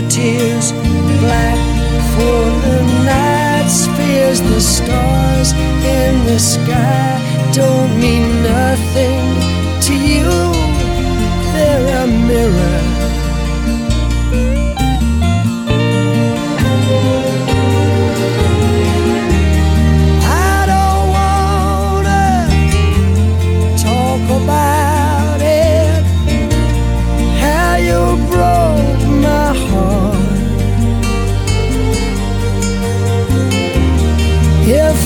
the tears, black for the night, spheres, the stars in the sky don't mean nothing to you. They're a mirror.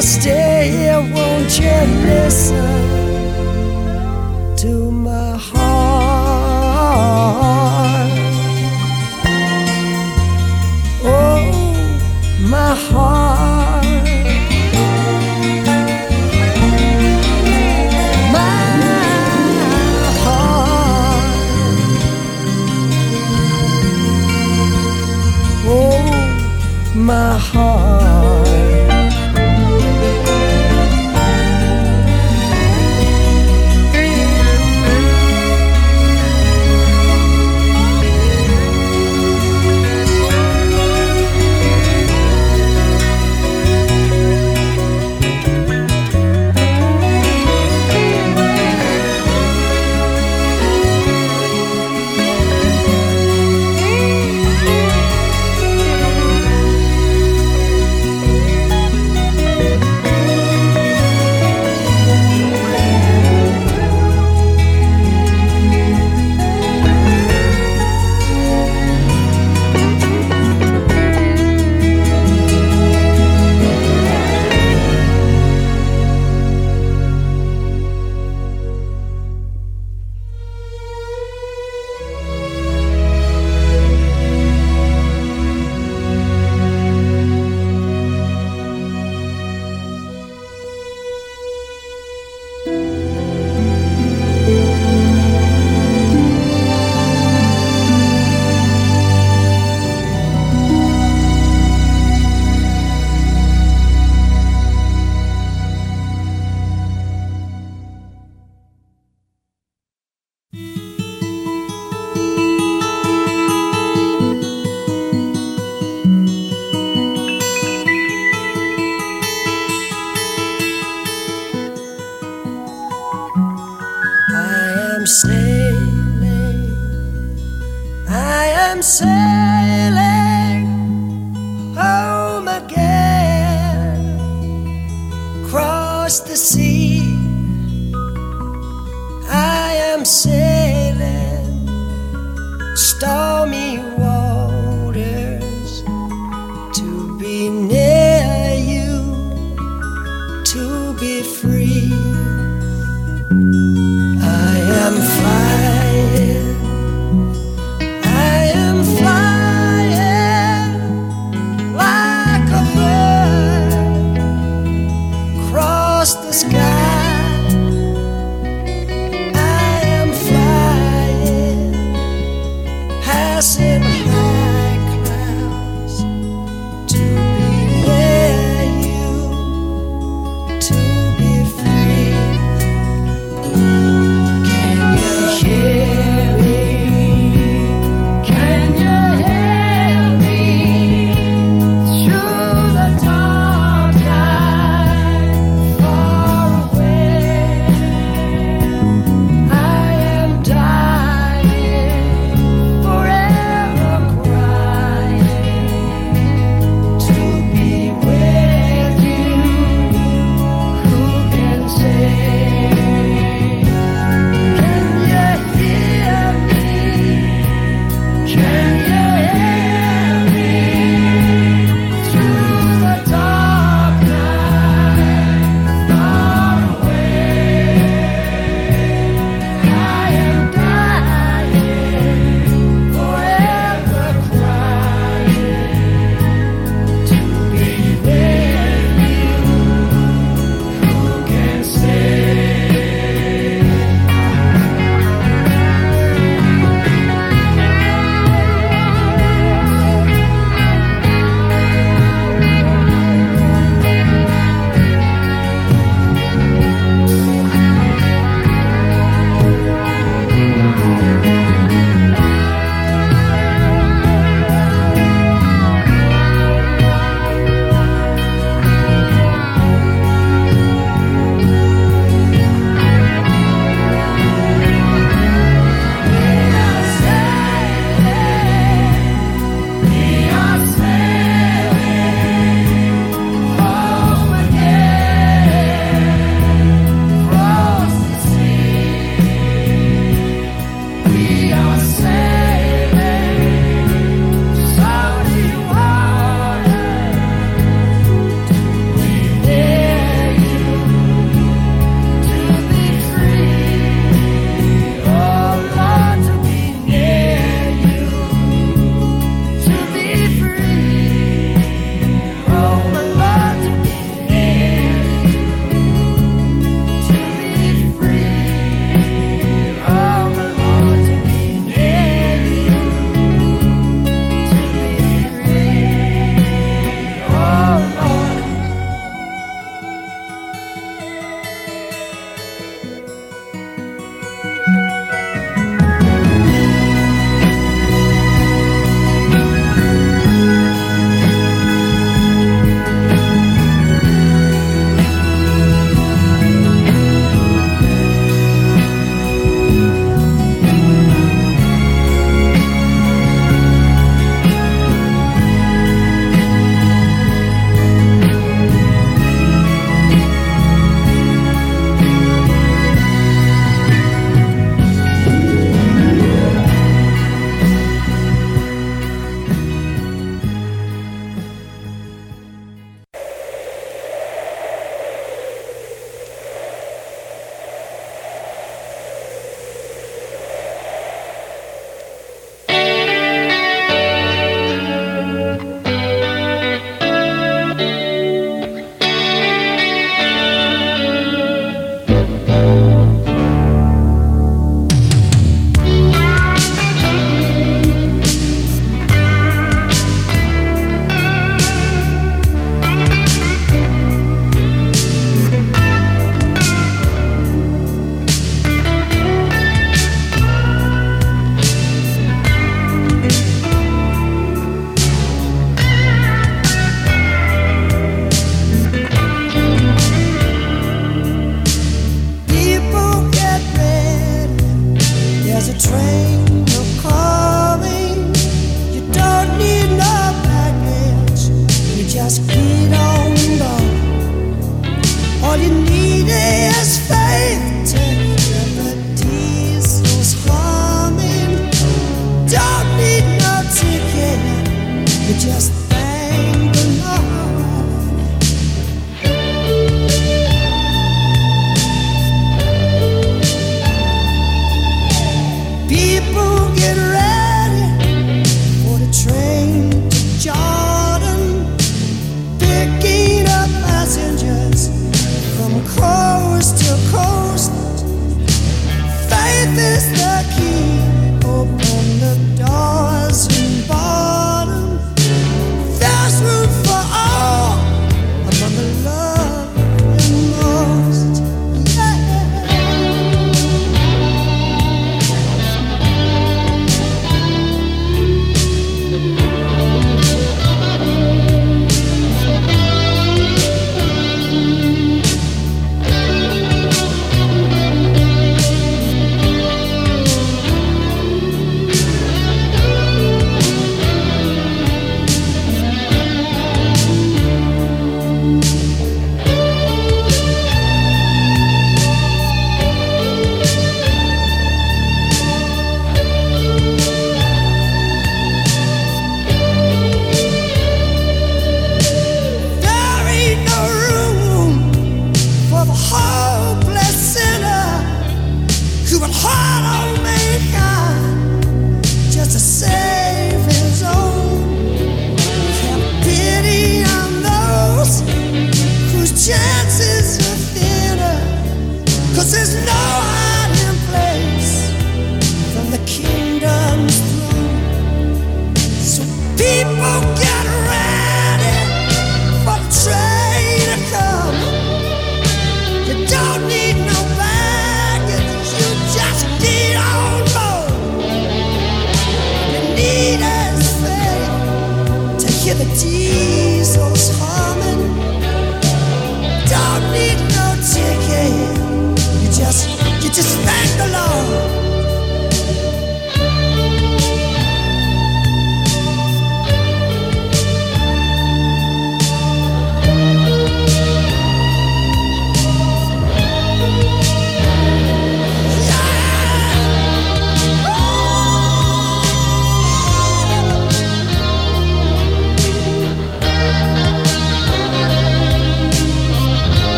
stay here, won't you listen? Sailing, I am sailing crescendo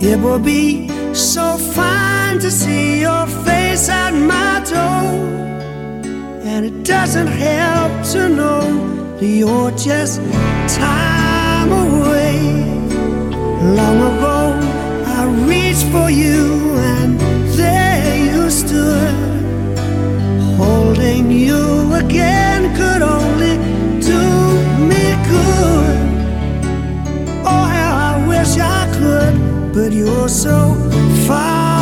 It will be so fine to see your face at my door. And it doesn't help to know that you're just time away. Long ago, I reached for you, and there you stood, holding you again. but you're so far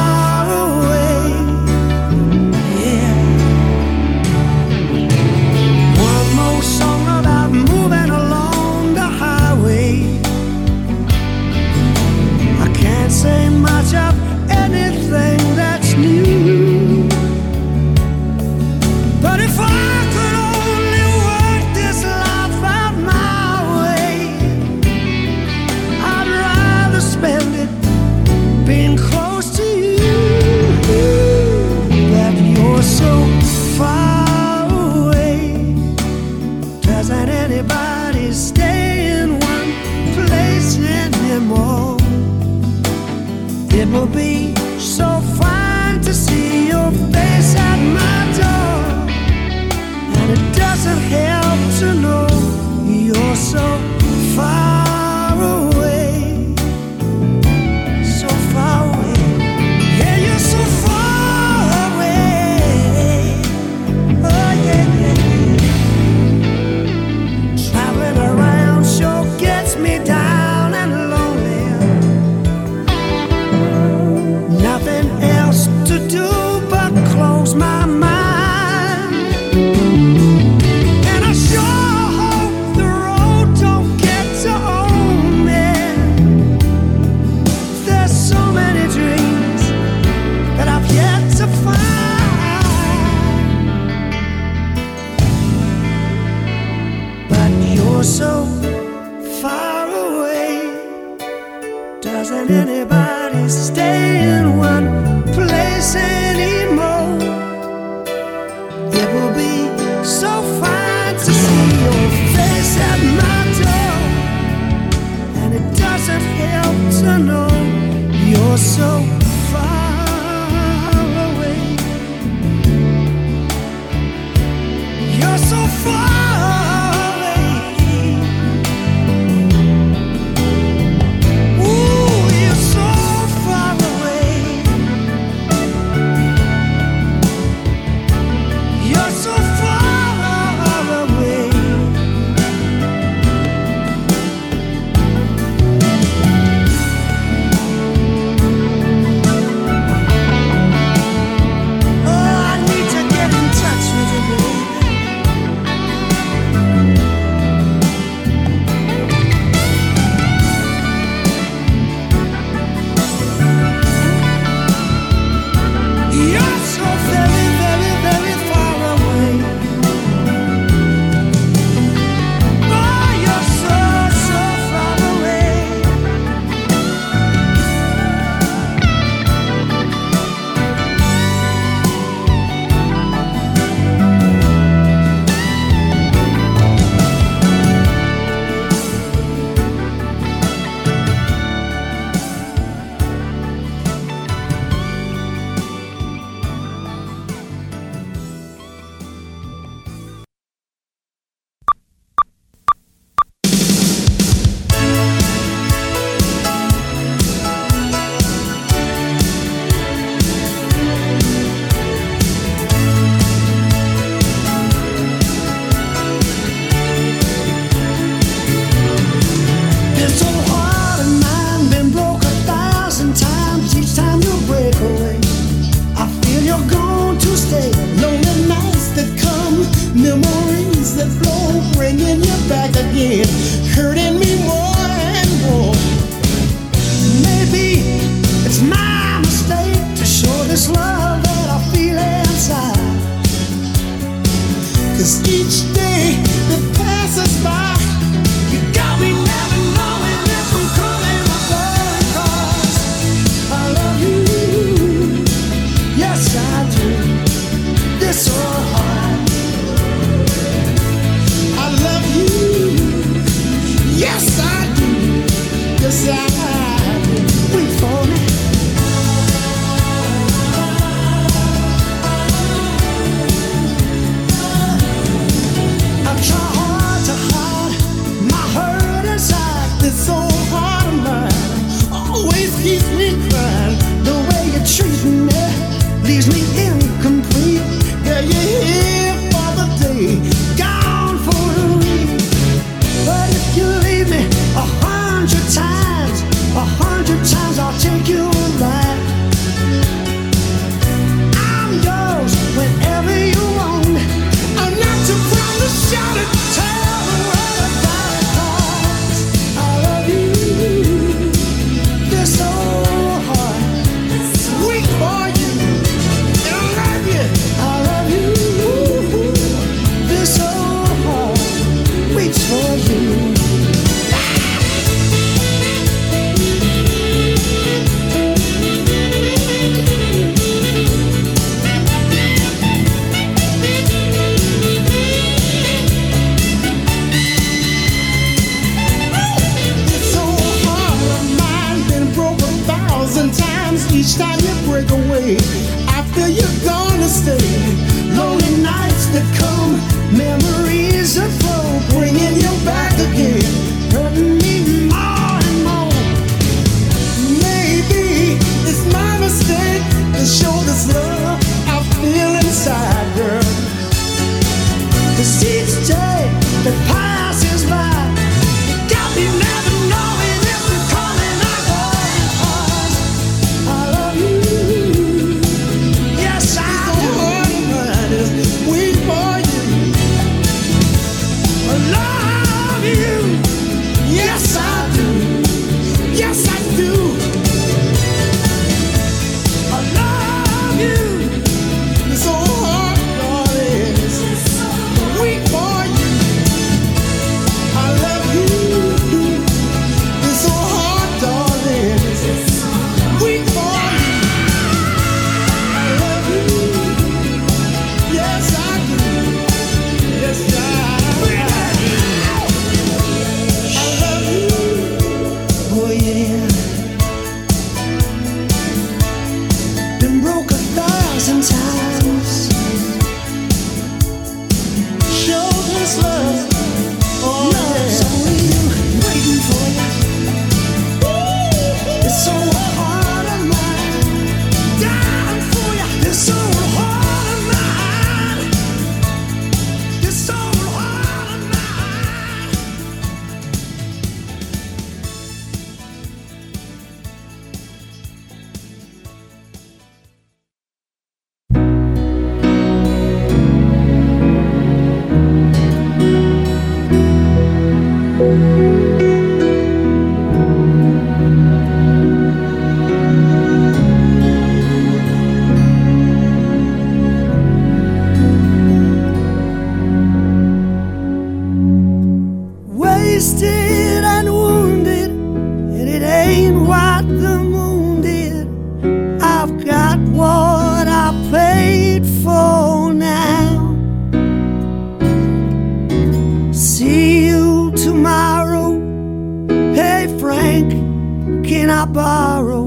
Can I borrow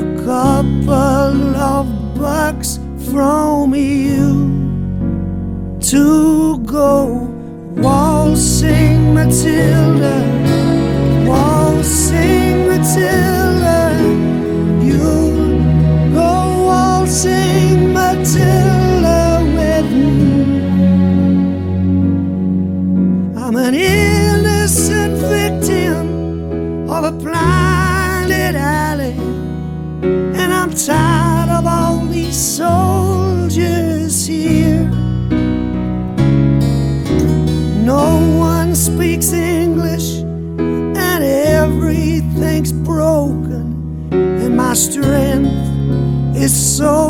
a couple of bucks from you to go waltzing Matilda? Waltzing Matilda, you go waltzing Matilda. I'm tired of all these soldiers here. No one speaks English, and everything's broken, and my strength is so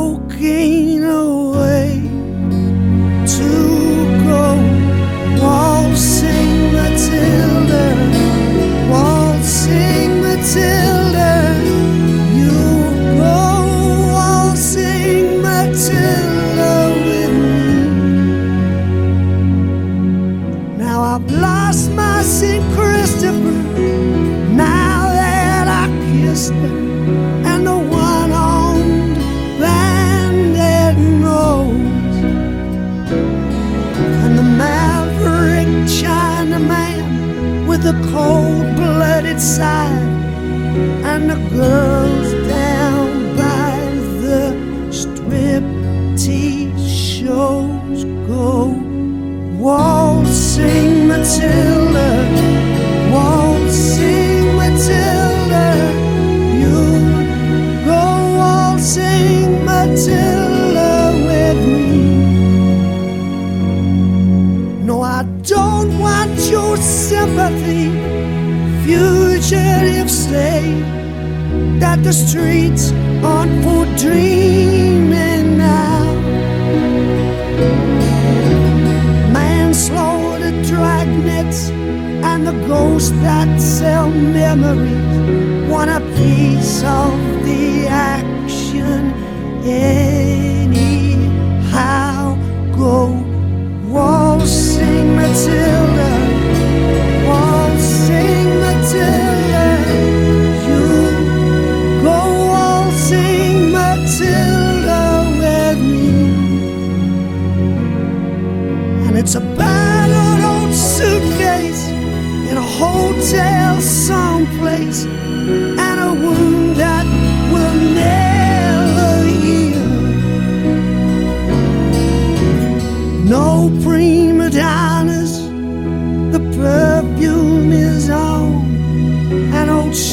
your sympathy, fugitive say that the streets aren't for dreaming now. Manslaughter, dragnets, and the ghosts that sell memories want a piece of the action anyhow.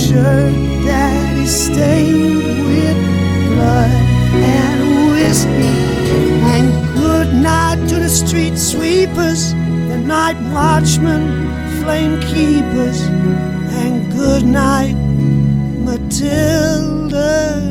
Shirt that is stained with blood and whiskey. And good night to the street sweepers, the night watchmen, flame keepers, and good night, Matilda.